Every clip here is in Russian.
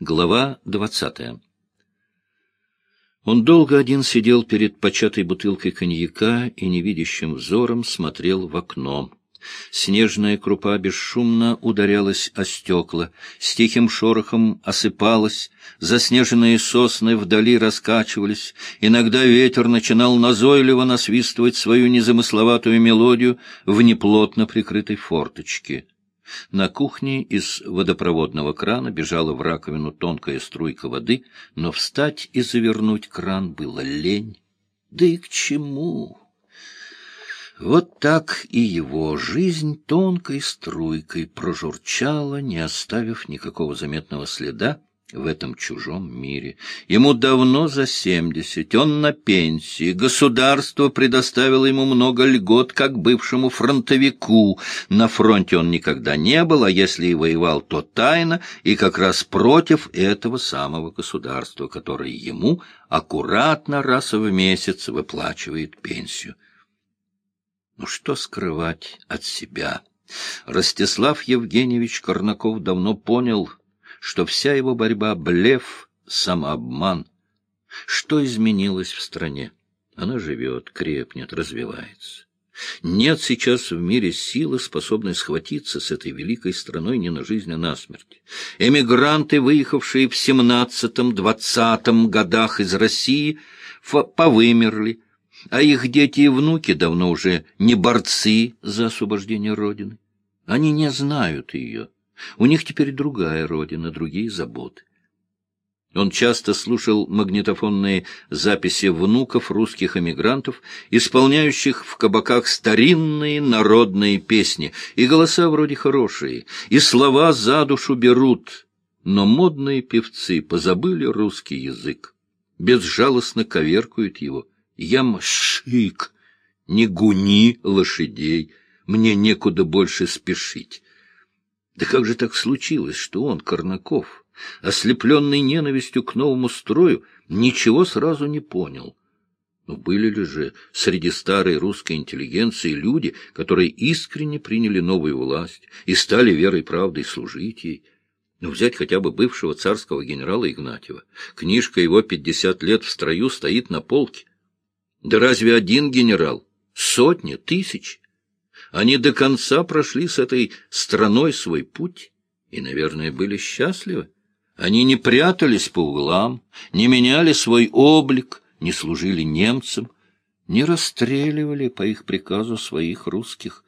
Глава двадцатая Он долго один сидел перед початой бутылкой коньяка и невидящим взором смотрел в окно. Снежная крупа бесшумно ударялась о стекла, с тихим шорохом осыпалась, заснеженные сосны вдали раскачивались, иногда ветер начинал назойливо насвистывать свою незамысловатую мелодию в неплотно прикрытой форточке. На кухне из водопроводного крана бежала в раковину тонкая струйка воды, но встать и завернуть кран было лень. Да и к чему? Вот так и его жизнь тонкой струйкой прожурчала, не оставив никакого заметного следа, в этом чужом мире. Ему давно за семьдесят, он на пенсии, государство предоставило ему много льгот, как бывшему фронтовику. На фронте он никогда не был, а если и воевал, то тайно, и как раз против этого самого государства, которое ему аккуратно раз в месяц выплачивает пенсию. Ну что скрывать от себя? Ростислав Евгеньевич Корнаков давно понял — что вся его борьба — блеф, самообман. Что изменилось в стране? Она живет, крепнет, развивается. Нет сейчас в мире силы, способной схватиться с этой великой страной не на жизнь, а на смерть. Эмигранты, выехавшие в семнадцатом-двадцатом годах из России, повымерли, а их дети и внуки давно уже не борцы за освобождение Родины. Они не знают ее. У них теперь другая родина, другие заботы. Он часто слушал магнитофонные записи внуков русских эмигрантов, исполняющих в кабаках старинные народные песни, и голоса вроде хорошие, и слова за душу берут, но модные певцы позабыли русский язык, безжалостно коверкуют его. Я мшик, не гуни лошадей, мне некуда больше спешить. Да как же так случилось, что он, Корнаков, ослепленный ненавистью к новому строю, ничего сразу не понял? Но были ли же среди старой русской интеллигенции люди, которые искренне приняли новую власть и стали верой правдой служить ей? Ну, взять хотя бы бывшего царского генерала Игнатьева. Книжка его «Пятьдесят лет в строю» стоит на полке. Да разве один генерал? Сотни, тысячи. Они до конца прошли с этой страной свой путь и, наверное, были счастливы. Они не прятались по углам, не меняли свой облик, не служили немцам, не расстреливали по их приказу своих русских.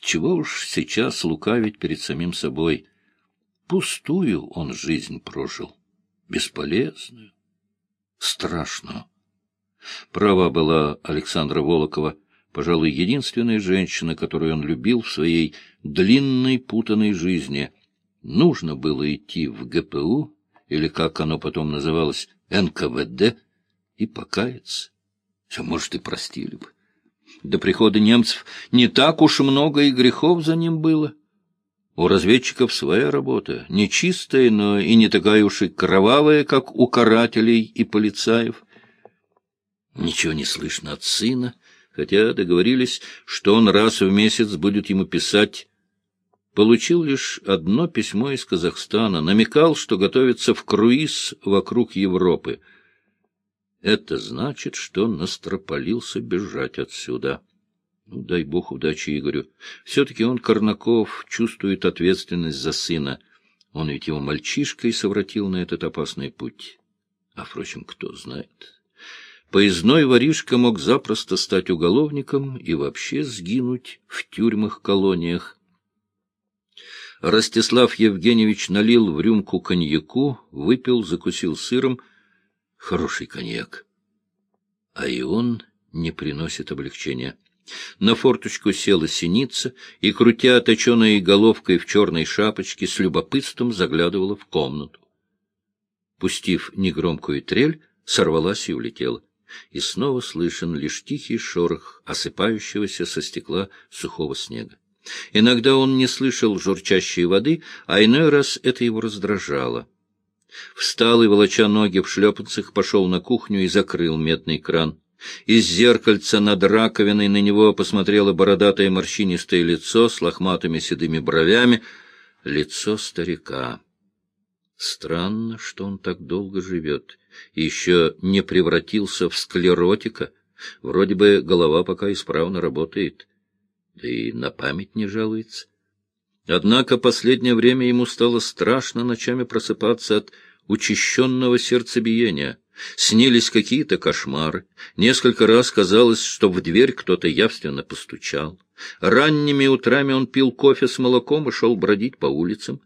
Чего уж сейчас лукавить перед самим собой. Пустую он жизнь прожил, бесполезную, страшную. Права была Александра Волокова — пожалуй, единственная женщина, которую он любил в своей длинной путанной жизни. Нужно было идти в ГПУ, или, как оно потом называлось, НКВД, и покаяться. Все, может, и простили бы. До прихода немцев не так уж много и грехов за ним было. У разведчиков своя работа, нечистая, но и не такая уж и кровавая, как у карателей и полицаев. Ничего не слышно от сына, хотя договорились, что он раз в месяц будет ему писать. Получил лишь одно письмо из Казахстана, намекал, что готовится в круиз вокруг Европы. Это значит, что настропалился бежать отсюда. Ну, дай бог удачи Игорю. Все-таки он, Корнаков, чувствует ответственность за сына. Он ведь его мальчишкой совратил на этот опасный путь. А, впрочем, кто знает... Поездной воришка мог запросто стать уголовником и вообще сгинуть в тюрьмах-колониях. Ростислав Евгеньевич налил в рюмку коньяку, выпил, закусил сыром. Хороший коньяк. А и он не приносит облегчения. На форточку села синица и, крутя точеной головкой в черной шапочке, с любопытством заглядывала в комнату. Пустив негромкую трель, сорвалась и улетела и снова слышен лишь тихий шорох осыпающегося со стекла сухого снега. Иногда он не слышал журчащей воды, а иной раз это его раздражало. Встал и, волоча ноги в шлепанцах, пошел на кухню и закрыл медный кран. Из зеркальца над раковиной на него посмотрело бородатое морщинистое лицо с лохматыми седыми бровями, лицо старика. Странно, что он так долго живет еще не превратился в склеротика. Вроде бы голова пока исправно работает, да и на память не жалуется. Однако последнее время ему стало страшно ночами просыпаться от учащенного сердцебиения. Снились какие-то кошмары. Несколько раз казалось, что в дверь кто-то явственно постучал. Ранними утрами он пил кофе с молоком и шел бродить по улицам.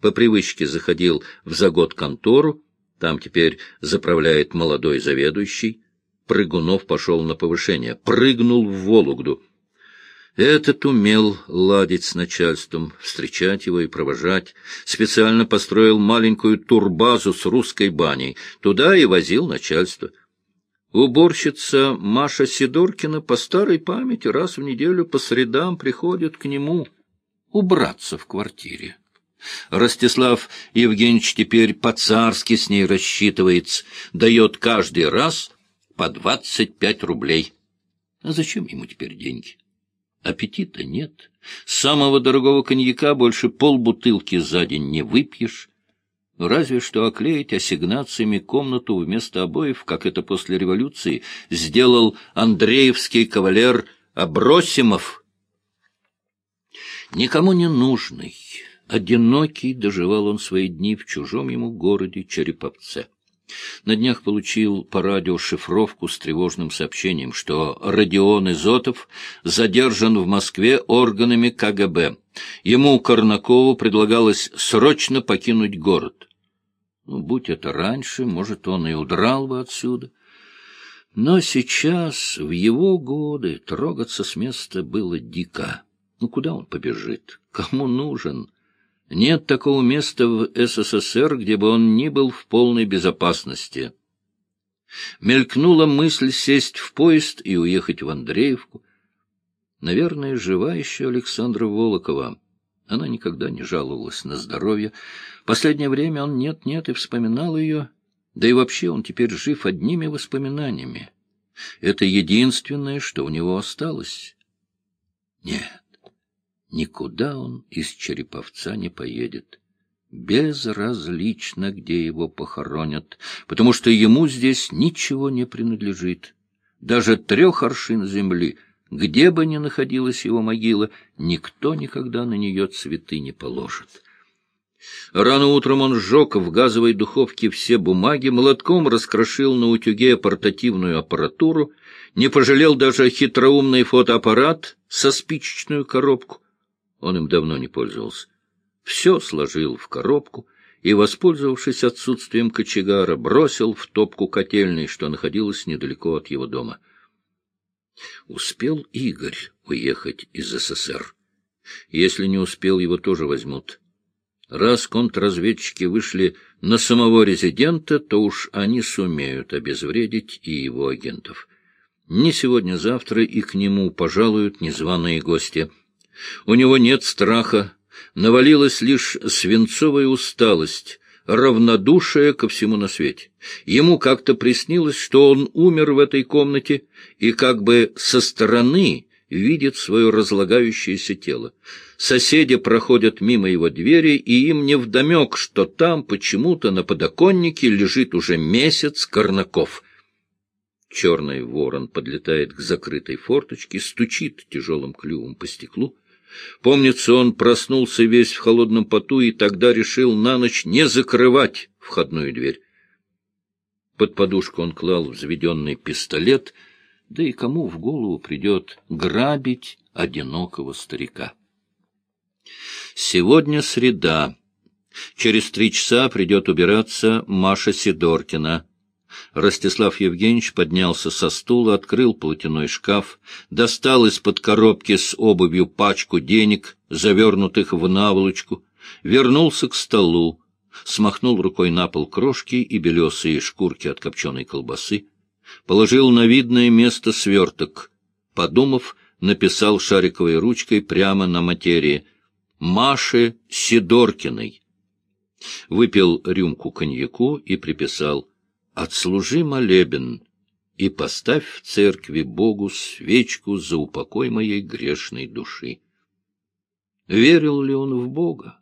По привычке заходил в загод контору, там теперь заправляет молодой заведующий. Прыгунов пошел на повышение, прыгнул в Вологду. Этот умел ладить с начальством, встречать его и провожать. Специально построил маленькую турбазу с русской баней. Туда и возил начальство. Уборщица Маша Сидоркина по старой памяти раз в неделю по средам приходит к нему убраться в квартире. Ростислав Евгеньевич теперь по-царски с ней рассчитывается, дает каждый раз по двадцать пять рублей. А зачем ему теперь деньги? Аппетита нет. Самого дорогого коньяка больше полбутылки за день не выпьешь. Разве что оклеить ассигнациями комнату вместо обоев, как это после революции сделал Андреевский кавалер Абросимов. Никому не нужный, одинокий доживал он свои дни в чужом ему городе Череповце. На днях получил по радио шифровку с тревожным сообщением, что Родион Изотов задержан в Москве органами КГБ. Ему, Корнакову, предлагалось срочно покинуть город. Ну, будь это раньше, может, он и удрал бы отсюда. Но сейчас, в его годы, трогаться с места было дико. Ну, куда он побежит? Кому нужен? Нет такого места в СССР, где бы он ни был в полной безопасности. Мелькнула мысль сесть в поезд и уехать в Андреевку. Наверное, жива еще Александра Волокова. Она никогда не жаловалась на здоровье. Последнее время он нет-нет и вспоминал ее. Да и вообще он теперь жив одними воспоминаниями. Это единственное, что у него осталось. Нет, Никуда он из Череповца не поедет. Безразлично, где его похоронят, потому что ему здесь ничего не принадлежит. Даже трех аршин земли, где бы ни находилась его могила, никто никогда на нее цветы не положит. Рано утром он сжег в газовой духовке все бумаги, молотком раскрошил на утюге портативную аппаратуру, не пожалел даже хитроумный фотоаппарат со спичечную коробку, он им давно не пользовался. Все сложил в коробку и, воспользовавшись отсутствием кочегара, бросил в топку котельной, что находилась недалеко от его дома. Успел Игорь уехать из СССР. Если не успел, его тоже возьмут. Раз контрразведчики вышли на самого резидента, то уж они сумеют обезвредить и его агентов. Не сегодня-завтра и к нему пожалуют незваные гости — у него нет страха, навалилась лишь свинцовая усталость, равнодушие ко всему на свете. Ему как-то приснилось, что он умер в этой комнате и как бы со стороны видит свое разлагающееся тело. Соседи проходят мимо его двери, и им невдомек, что там почему-то на подоконнике лежит уже месяц Корнаков. Черный ворон подлетает к закрытой форточке, стучит тяжелым клювом по стеклу. Помнится, он проснулся весь в холодном поту и тогда решил на ночь не закрывать входную дверь. Под подушку он клал взведенный пистолет, да и кому в голову придет грабить одинокого старика. Сегодня среда. Через три часа придет убираться Маша Сидоркина. Ростислав Евгеньевич поднялся со стула, открыл платяной шкаф, достал из-под коробки с обувью пачку денег, завернутых в наволочку, вернулся к столу, смахнул рукой на пол крошки и белесые шкурки от копченой колбасы, положил на видное место сверток, подумав, написал шариковой ручкой прямо на материи «Маше Сидоркиной». Выпил рюмку коньяку и приписал — Отслужи молебен и поставь в церкви Богу свечку за упокой моей грешной души. Верил ли он в Бога?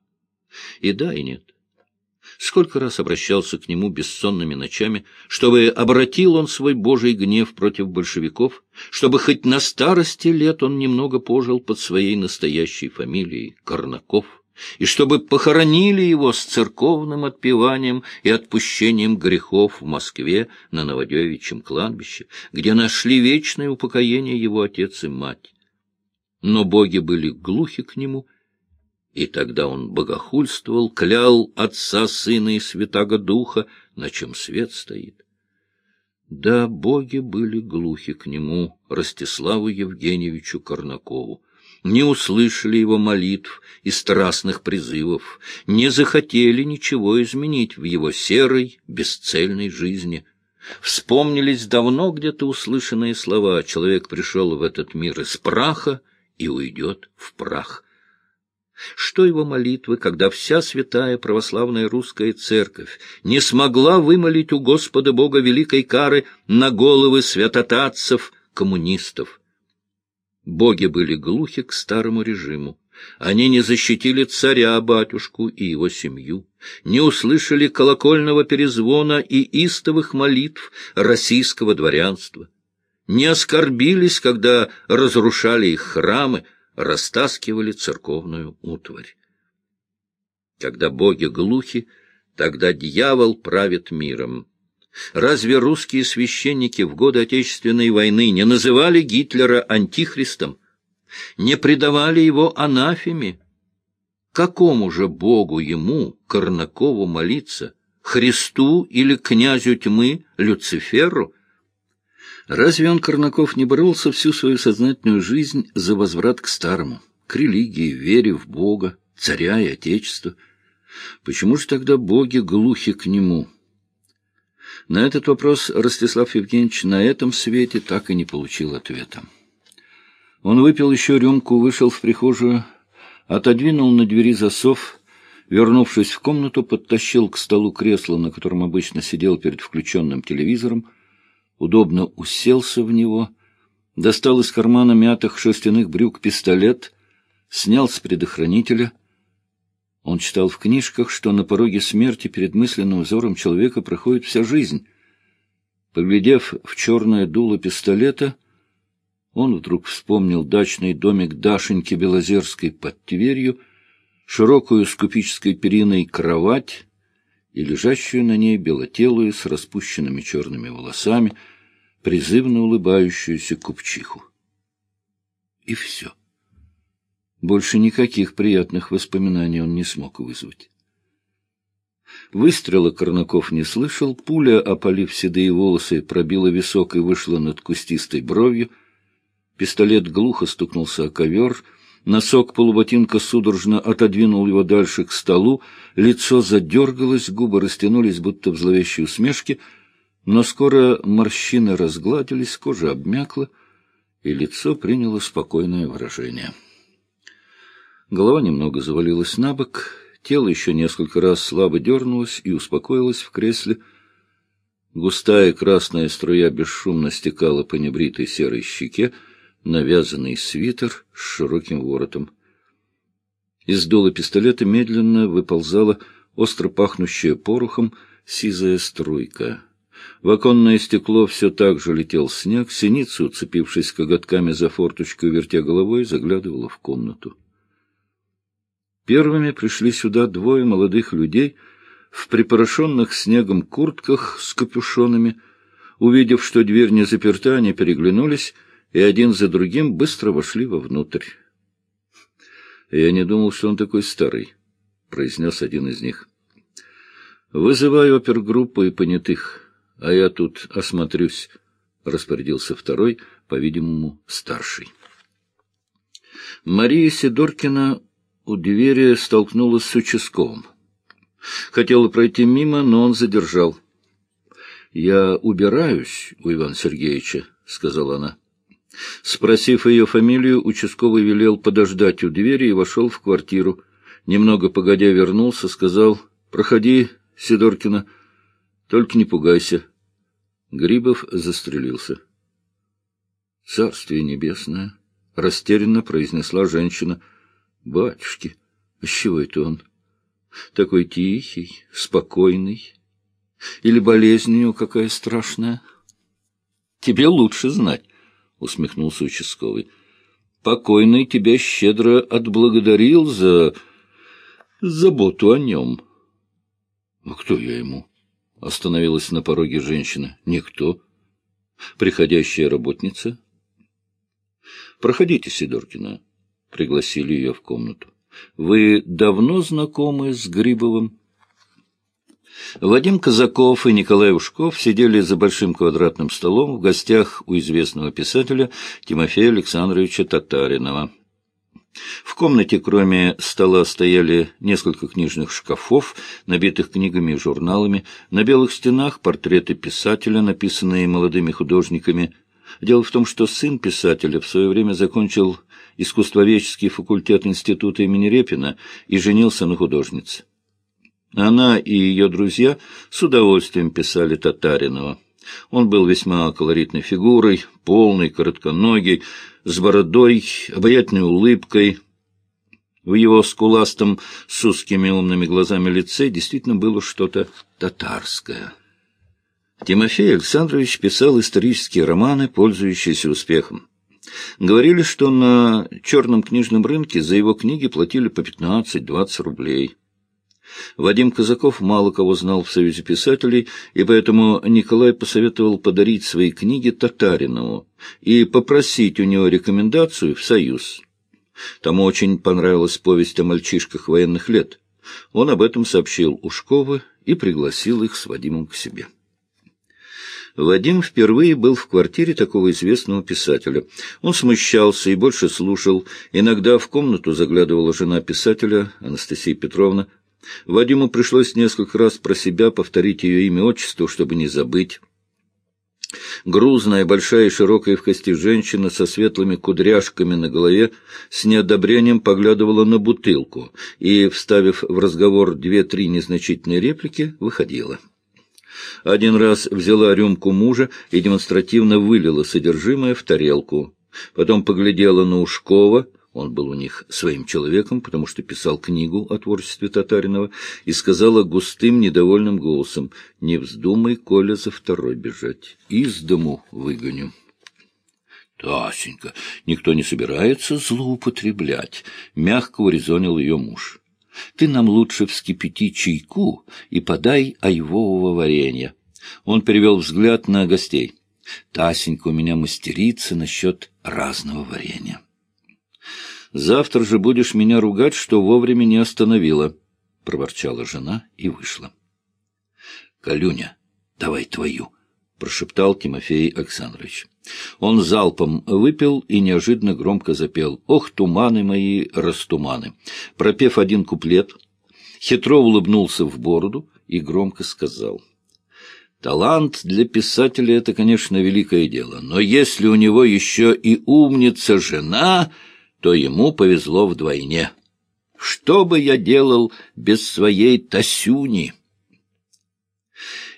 И да, и нет. Сколько раз обращался к нему бессонными ночами, чтобы обратил он свой божий гнев против большевиков, чтобы хоть на старости лет он немного пожил под своей настоящей фамилией Корнаков, и чтобы похоронили его с церковным отпеванием и отпущением грехов в Москве на Новодевичьем кладбище, где нашли вечное упокоение его отец и мать. Но боги были глухи к нему и тогда он богохульствовал, клял Отца, Сына и Святаго Духа, на чем свет стоит. Да, боги были глухи к нему, Ростиславу Евгеньевичу Корнакову, не услышали его молитв и страстных призывов, не захотели ничего изменить в его серой, бесцельной жизни. Вспомнились давно где-то услышанные слова «Человек пришел в этот мир из праха и уйдет в прах». Что его молитвы, когда вся святая православная русская церковь не смогла вымолить у Господа Бога великой кары на головы святотатцев, коммунистов? Боги были глухи к старому режиму. Они не защитили царя-батюшку и его семью, не услышали колокольного перезвона и истовых молитв российского дворянства, не оскорбились, когда разрушали их храмы, растаскивали церковную утварь. Когда боги глухи, тогда дьявол правит миром. Разве русские священники в годы Отечественной войны не называли Гитлера антихристом, не предавали его анафеме? Какому же богу ему, Корнакову, молиться? Христу или князю тьмы, Люциферу? Разве он, Корнаков, не боролся всю свою сознательную жизнь за возврат к старому, к религии, вере в Бога, царя и Отечества? Почему же тогда боги глухи к нему? На этот вопрос Ростислав Евгеньевич на этом свете так и не получил ответа. Он выпил еще рюмку, вышел в прихожую, отодвинул на двери засов, вернувшись в комнату, подтащил к столу кресло, на котором обычно сидел перед включенным телевизором, удобно уселся в него, достал из кармана мятых шерстяных брюк пистолет, снял с предохранителя. Он читал в книжках, что на пороге смерти перед мысленным взором человека проходит вся жизнь. Поглядев в черное дуло пистолета, он вдруг вспомнил дачный домик Дашеньки Белозерской под Тверью, широкую с купеческой периной кровать, и лежащую на ней белотелую с распущенными черными волосами, призывно улыбающуюся купчиху. И все. Больше никаких приятных воспоминаний он не смог вызвать. Выстрела Корнаков не слышал, пуля, опалив седые волосы, пробила висок и вышла над кустистой бровью. Пистолет глухо стукнулся о ковер — Носок полуботинка судорожно отодвинул его дальше к столу, лицо задергалось, губы растянулись, будто в зловещей усмешке, но скоро морщины разгладились, кожа обмякла, и лицо приняло спокойное выражение. Голова немного завалилась на бок, тело еще несколько раз слабо дернулось и успокоилось в кресле. Густая красная струя бесшумно стекала по небритой серой щеке, навязанный свитер с широким воротом. Из дула пистолета медленно выползала остро пахнущая порохом сизая струйка. В оконное стекло все так же летел снег, синица, уцепившись коготками за форточку, вертя головой, заглядывала в комнату. Первыми пришли сюда двое молодых людей в припорошенных снегом куртках с капюшонами. Увидев, что дверь не заперта, они переглянулись и один за другим быстро вошли вовнутрь. «Я не думал, что он такой старый», — произнес один из них. «Вызывай опергруппу и понятых, а я тут осмотрюсь», — распорядился второй, по-видимому, старший. Мария Сидоркина у двери столкнулась с участковым. Хотела пройти мимо, но он задержал. — Я убираюсь у Ивана Сергеевича, — сказала она. Спросив ее фамилию, участковый велел подождать у двери и вошел в квартиру. Немного погодя вернулся, сказал, «Проходи, Сидоркина, только не пугайся». Грибов застрелился. «Царствие небесное», — растерянно произнесла женщина. «Батюшки, а с чего это он?» Такой тихий, спокойный. Или болезнь у него какая страшная? Тебе лучше знать, — усмехнулся участковый. Покойный тебя щедро отблагодарил за заботу о нем. — А кто я ему? — остановилась на пороге женщина. — Никто. Приходящая работница. — Проходите, Сидоркина. Пригласили ее в комнату. — Вы давно знакомы с Грибовым? Вадим Казаков и Николай Ушков сидели за большим квадратным столом в гостях у известного писателя Тимофея Александровича Татаринова. В комнате, кроме стола, стояли несколько книжных шкафов, набитых книгами и журналами. На белых стенах портреты писателя, написанные молодыми художниками. Дело в том, что сын писателя в свое время закончил искусствоведческий факультет института имени Репина и женился на художнице. Она и ее друзья с удовольствием писали Татаринова. Он был весьма колоритной фигурой, полный, коротконогий, с бородой, обаятельной улыбкой. В его скуластом, с узкими умными глазами лице действительно было что-то татарское. Тимофей Александрович писал исторические романы, пользующиеся успехом. Говорили, что на черном книжном рынке за его книги платили по 15-20 рублей. Вадим Казаков мало кого знал в Союзе писателей, и поэтому Николай посоветовал подарить свои книги Татаринову и попросить у него рекомендацию в Союз. Тому очень понравилась повесть о мальчишках военных лет. Он об этом сообщил Ушкову и пригласил их с Вадимом к себе. Вадим впервые был в квартире такого известного писателя. Он смущался и больше слушал. Иногда в комнату заглядывала жена писателя, Анастасия Петровна, Вадиму пришлось несколько раз про себя повторить ее имя-отчество, чтобы не забыть. Грузная, большая и широкая в кости женщина со светлыми кудряшками на голове с неодобрением поглядывала на бутылку и, вставив в разговор две-три незначительные реплики, выходила. Один раз взяла рюмку мужа и демонстративно вылила содержимое в тарелку. Потом поглядела на Ушкова — он был у них своим человеком, потому что писал книгу о творчестве Татаринова, и сказала густым, недовольным голосом, «Не вздумай, Коля, за второй бежать. Из дому выгоню». «Тасенька, никто не собирается злоупотреблять», — мягко урезонил ее муж. «Ты нам лучше вскипяти чайку и подай айвового варенья». Он перевел взгляд на гостей. «Тасенька у меня мастерица насчет разного варенья». Завтра же будешь меня ругать, что вовремя не остановила, — проворчала жена и вышла. — Калюня, давай твою, — прошептал Тимофей Александрович. Он залпом выпил и неожиданно громко запел «Ох, туманы мои, растуманы!» Пропев один куплет, хитро улыбнулся в бороду и громко сказал «Талант для писателя — это, конечно, великое дело, но если у него еще и умница жена...» то ему повезло вдвойне. Что бы я делал без своей Тасюни?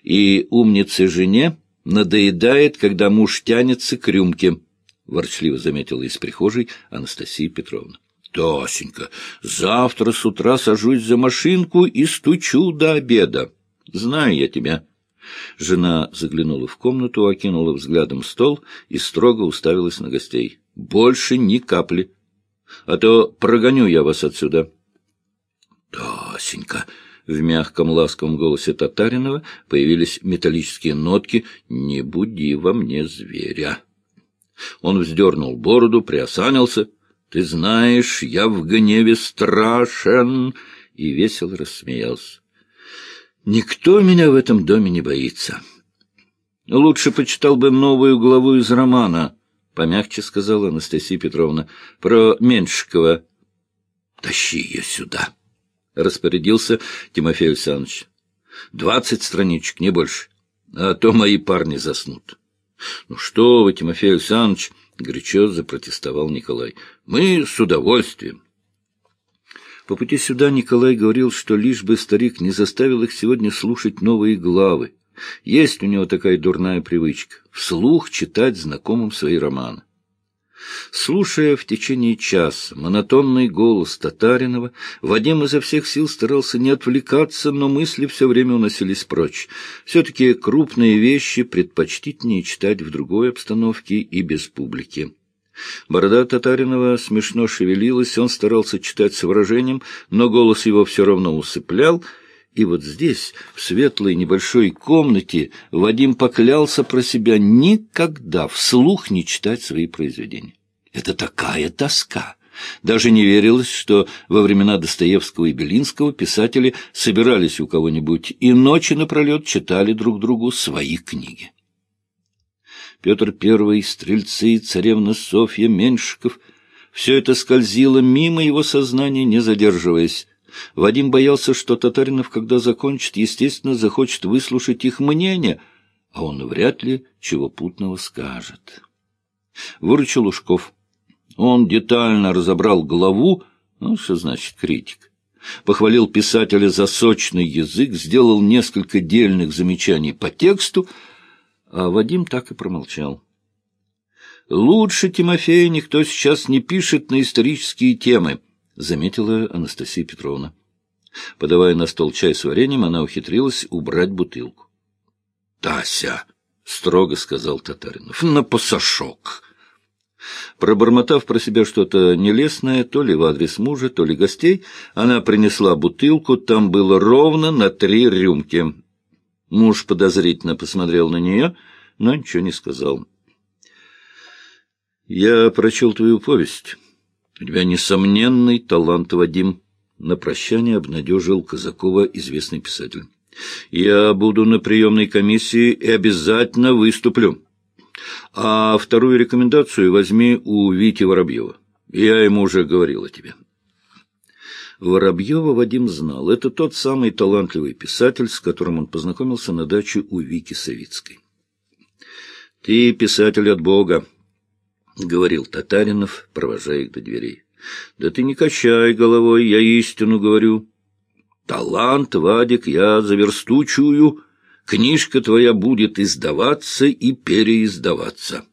И умнице жене надоедает, когда муж тянется к рюмке, — ворчливо заметила из прихожей Анастасия Петровна. — Тосенька, завтра с утра сажусь за машинку и стучу до обеда. Знаю я тебя. Жена заглянула в комнату, окинула взглядом стол и строго уставилась на гостей. — Больше ни капли а то прогоню я вас отсюда. — Тасенька! — в мягком ласковом голосе Татаринова появились металлические нотки «Не буди во мне зверя». Он вздернул бороду, приосанился. «Ты знаешь, я в гневе страшен!» И весело рассмеялся. «Никто меня в этом доме не боится. Лучше почитал бы новую главу из романа помягче сказала Анастасия Петровна, — про Меньшикова. — Тащи ее сюда, — распорядился Тимофей Александрович. — Двадцать страничек, не больше, а то мои парни заснут. — Ну что вы, Тимофей Александрович, — горячо запротестовал Николай, — мы с удовольствием. По пути сюда Николай говорил, что лишь бы старик не заставил их сегодня слушать новые главы, есть у него такая дурная привычка — вслух читать знакомым свои романы. Слушая в течение часа монотонный голос Татаринова, Вадим изо всех сил старался не отвлекаться, но мысли все время уносились прочь. Все-таки крупные вещи предпочтительнее читать в другой обстановке и без публики. Борода Татаринова смешно шевелилась, он старался читать с выражением, но голос его все равно усыплял, и вот здесь, в светлой небольшой комнате, Вадим поклялся про себя никогда вслух не читать свои произведения. Это такая тоска! Даже не верилось, что во времена Достоевского и Белинского писатели собирались у кого-нибудь и ночи напролет читали друг другу свои книги. Петр I, стрельцы, царевна Софья, Меньшиков — все это скользило мимо его сознания, не задерживаясь. Вадим боялся, что Татаринов, когда закончит, естественно, захочет выслушать их мнение, а он вряд ли чего путного скажет. Выручил Лужков. Он детально разобрал главу, ну, что значит критик. Похвалил писателя за сочный язык, сделал несколько дельных замечаний по тексту, а Вадим так и промолчал. «Лучше Тимофея никто сейчас не пишет на исторические темы», — заметила Анастасия Петровна. Подавая на стол чай с вареньем, она ухитрилась убрать бутылку. — Тася, — строго сказал Татаринов, — на посошок. Пробормотав про себя что-то нелестное, то ли в адрес мужа, то ли гостей, она принесла бутылку, там было ровно на три рюмки. Муж подозрительно посмотрел на нее, но ничего не сказал. — Я прочел твою повесть. У тебя несомненный талант, Вадим. На прощание обнадежил Казакова известный писатель. Я буду на приемной комиссии и обязательно выступлю. А вторую рекомендацию возьми у Вити Воробьева. Я ему уже говорил о тебе. Воробьева Вадим знал. Это тот самый талантливый писатель, с которым он познакомился на даче у Вики Савицкой. «Ты писатель от Бога», — говорил Татаринов, провожая их до дверей. — Да ты не качай головой, я истину говорю. Талант, Вадик, я заверстучую. Книжка твоя будет издаваться и переиздаваться.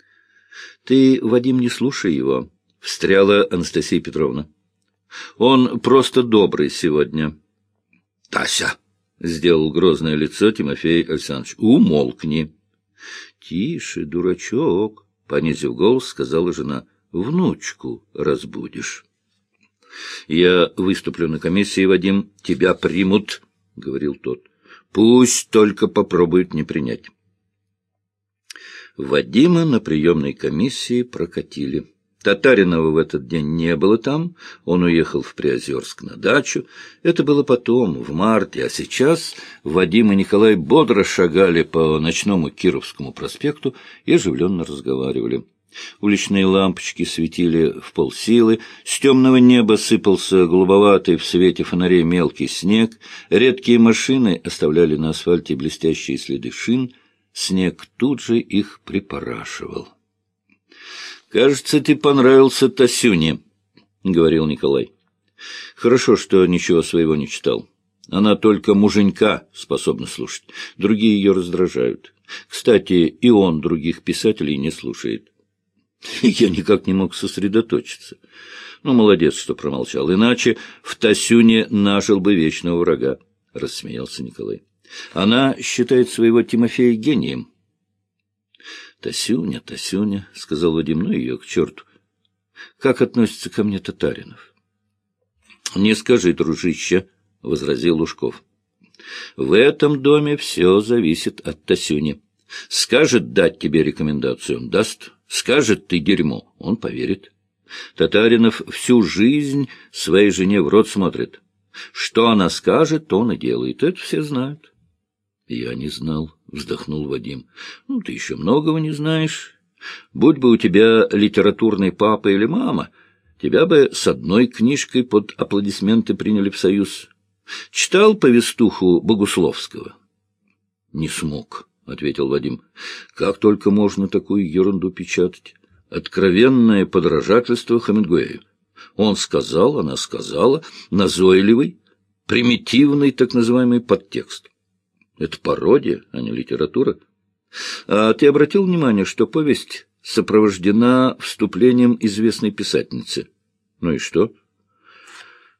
— Ты, Вадим, не слушай его, — встряла Анастасия Петровна. — Он просто добрый сегодня. — Тася! — сделал грозное лицо Тимофей Александрович. — Умолкни. — Тише, дурачок! — понизив голос, сказала жена. — Внучку разбудишь. — Я выступлю на комиссии, Вадим. Тебя примут, — говорил тот. — Пусть только попробуют не принять. Вадима на приемной комиссии прокатили. Татаринова в этот день не было там, он уехал в Приозерск на дачу. Это было потом, в марте, а сейчас Вадим и Николай бодро шагали по ночному Кировскому проспекту и оживленно разговаривали. Уличные лампочки светили в полсилы, с темного неба сыпался голубоватый в свете фонарей мелкий снег, редкие машины оставляли на асфальте блестящие следы шин, снег тут же их припорашивал. «Кажется, ты понравился Тасюне», — говорил Николай. «Хорошо, что ничего своего не читал. Она только муженька способна слушать. Другие ее раздражают. Кстати, и он других писателей не слушает. Я никак не мог сосредоточиться. Ну, молодец, что промолчал. Иначе в Тасюне нажил бы вечного врага, — рассмеялся Николай. Она считает своего Тимофея гением. — Тасюня, Тасюня, — сказал Вадим, — ну ее к черту. Как относится ко мне Татаринов? — Не скажи, дружище, — возразил Лужков. — В этом доме все зависит от Тасюни. Скажет дать тебе рекомендацию, он даст. Скажет ты дерьмо, он поверит. Татаринов всю жизнь своей жене в рот смотрит. Что она скажет, то он и делает. Это все знают. Я не знал, вздохнул Вадим. Ну, ты еще многого не знаешь. Будь бы у тебя литературный папа или мама, тебя бы с одной книжкой под аплодисменты приняли в союз. Читал повестуху Богусловского? Не смог. — ответил Вадим. — Как только можно такую ерунду печатать? Откровенное подражательство Хемингуэю. Он сказал, она сказала, назойливый, примитивный так называемый подтекст. Это пародия, а не литература. А ты обратил внимание, что повесть сопровождена вступлением известной писательницы. Ну и что?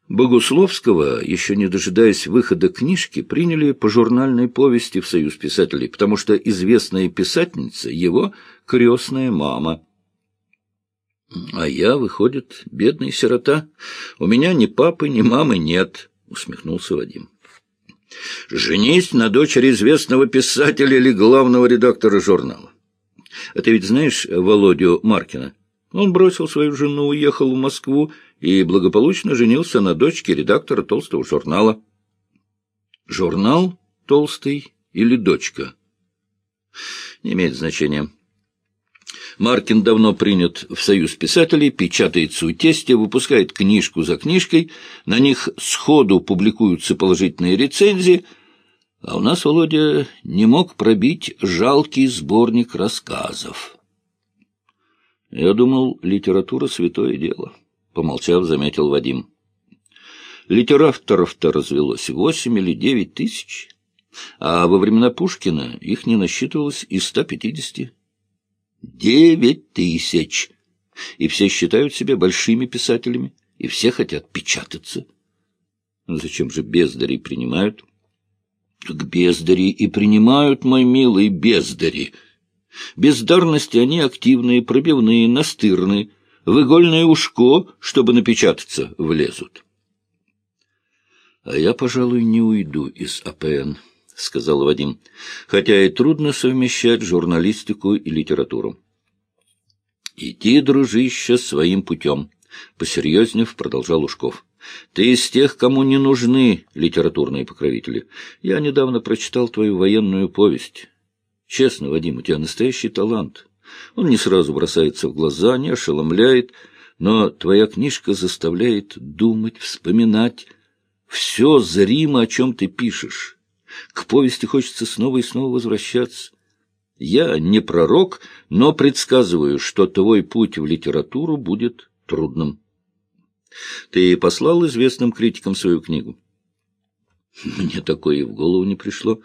Богусловского, еще не дожидаясь выхода книжки, приняли по журнальной повести в Союз писателей, потому что известная писательница — его крестная мама. А я, выходит, бедный сирота. У меня ни папы, ни мамы нет, — усмехнулся Вадим. Женись на дочери известного писателя или главного редактора журнала. А ты ведь знаешь Володю Маркина? Он бросил свою жену, уехал в Москву и благополучно женился на дочке редактора толстого журнала. Журнал толстый или дочка? Не имеет значения. Маркин давно принят в Союз писателей, печатается у тестя, выпускает книжку за книжкой, на них сходу публикуются положительные рецензии, а у нас Володя не мог пробить жалкий сборник рассказов. Я думал, литература — святое дело, — помолчав, заметил Вадим. Литераторов-то развелось восемь или девять тысяч, а во времена Пушкина их не насчитывалось и ста пятидесяти. Девять тысяч! И все считают себя большими писателями, и все хотят печататься. Зачем же бездари принимают? К бездари и принимают, мой милый, бездари. Бездарности они активные, пробивные, настырные, в игольное ушко, чтобы напечататься, влезут. А я, пожалуй, не уйду из АПН. — сказал Вадим, — хотя и трудно совмещать журналистику и литературу. — Иди, дружище, своим путем, — посерьезнев продолжал Ушков. — Ты из тех, кому не нужны литературные покровители. Я недавно прочитал твою военную повесть. Честно, Вадим, у тебя настоящий талант. Он не сразу бросается в глаза, не ошеломляет, но твоя книжка заставляет думать, вспоминать. Все зримо, о чем ты пишешь. К повести хочется снова и снова возвращаться. Я не пророк, но предсказываю, что твой путь в литературу будет трудным. Ты послал известным критикам свою книгу? Мне такое и в голову не пришло.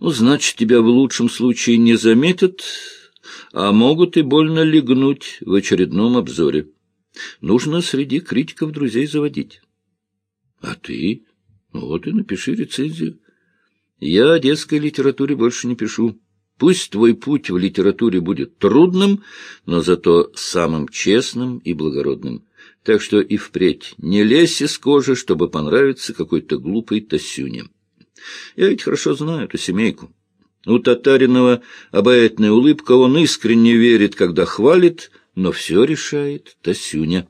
Ну, значит, тебя в лучшем случае не заметят, а могут и больно легнуть в очередном обзоре. Нужно среди критиков друзей заводить. А ты? Вот и напиши рецензию. Я о детской литературе больше не пишу. Пусть твой путь в литературе будет трудным, но зато самым честным и благородным. Так что и впредь не лезь из кожи, чтобы понравиться какой-то глупой Тасюне. Я ведь хорошо знаю эту семейку. У Татаринова обаятельная улыбка, он искренне верит, когда хвалит, но все решает Тасюня.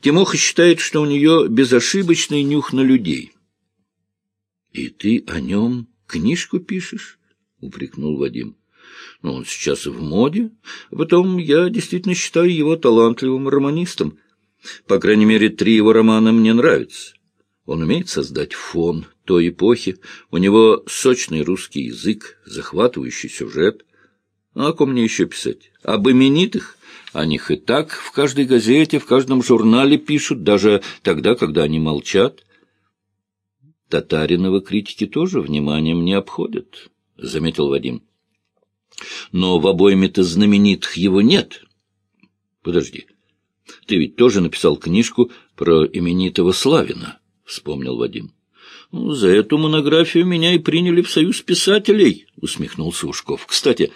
Тимоха считает, что у нее безошибочный нюх на людей — и ты о нем книжку пишешь? — упрекнул Вадим. — Ну, он сейчас в моде. Потом я действительно считаю его талантливым романистом. По крайней мере, три его романа мне нравятся. Он умеет создать фон той эпохи, у него сочный русский язык, захватывающий сюжет. А о ком мне еще писать? Об именитых? О них и так в каждой газете, в каждом журнале пишут, даже тогда, когда они молчат. Татаринова критики тоже вниманием не обходят, — заметил Вадим. Но в обойме-то знаменитых его нет. Подожди, ты ведь тоже написал книжку про именитого Славина, — вспомнил Вадим. Ну, за эту монографию меня и приняли в союз писателей, — усмехнулся Ушков. Кстати,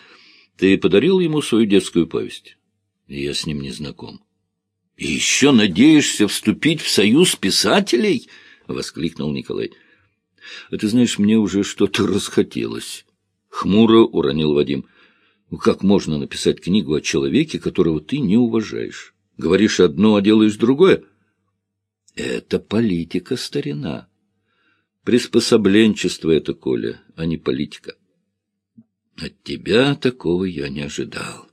ты подарил ему свою детскую повесть? Я с ним не знаком. — И еще надеешься вступить в союз писателей? — воскликнул Николай. А ты знаешь, мне уже что-то расхотелось. Хмуро уронил Вадим. Ну, как можно написать книгу о человеке, которого ты не уважаешь? Говоришь одно, а делаешь другое? Это политика, старина. Приспособленчество это, Коля, а не политика. От тебя такого я не ожидал.